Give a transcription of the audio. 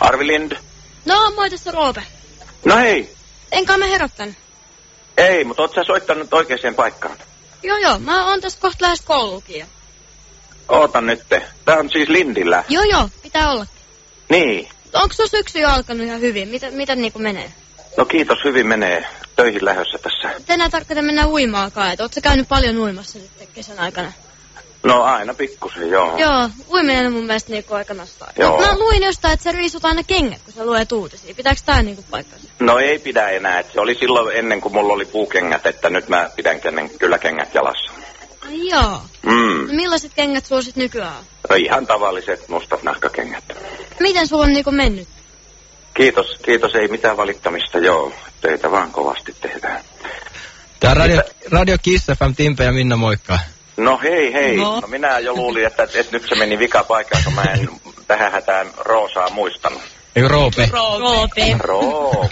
Arvi Lind. No, moi tässä Roope. No hei. Enkä mä herottanut. Ei, mutta oot sä soittanut oikeaan paikkaan? Joo, joo. Mä oon tässä kohta lähes koulukin. Oota nyt. Tää on siis Lindillä. Joo, joo. Pitää olla. Niin. Onko sun syksy jo alkanut ihan hyvin? Mitä, mitä niinku menee? No kiitos, hyvin menee töihin lähössä tässä. Tänään tarkoitan mennä uimaakaan. Sä käynyt paljon uimassa sitten kesän aikana? No aina pikkusen, joo. Joo, uiminen on mun mielestä niinku aika nostaa. Joo. Mä luin jostain, että sä riisut aina kengät, kun sä luet uutisia. Pitääkö tää niinku paikkansa? No ei pidä enää. Et se oli silloin ennen kuin mulla oli puukengät, että nyt mä pidän kennen, kyllä kengät jalassa. Ai joo. Mm. No millaiset kengät sulla sit nykyään on? No, ihan tavalliset mustat nahkakengät. Miten sulla on niinku mennyt? Kiitos, kiitos, ei mitään valittamista, joo. Töitä vaan kovasti tehdään. Tää on Radio, Radio Kiss FM, Timpe ja Minna, moikka. No hei hei, No. no, minä jo luulin, että, että nyt se meni vika paikkaan, kun mä en tähän hätään Roosaa muistanut. Eikö Roope? Roope. Roo. joo joo.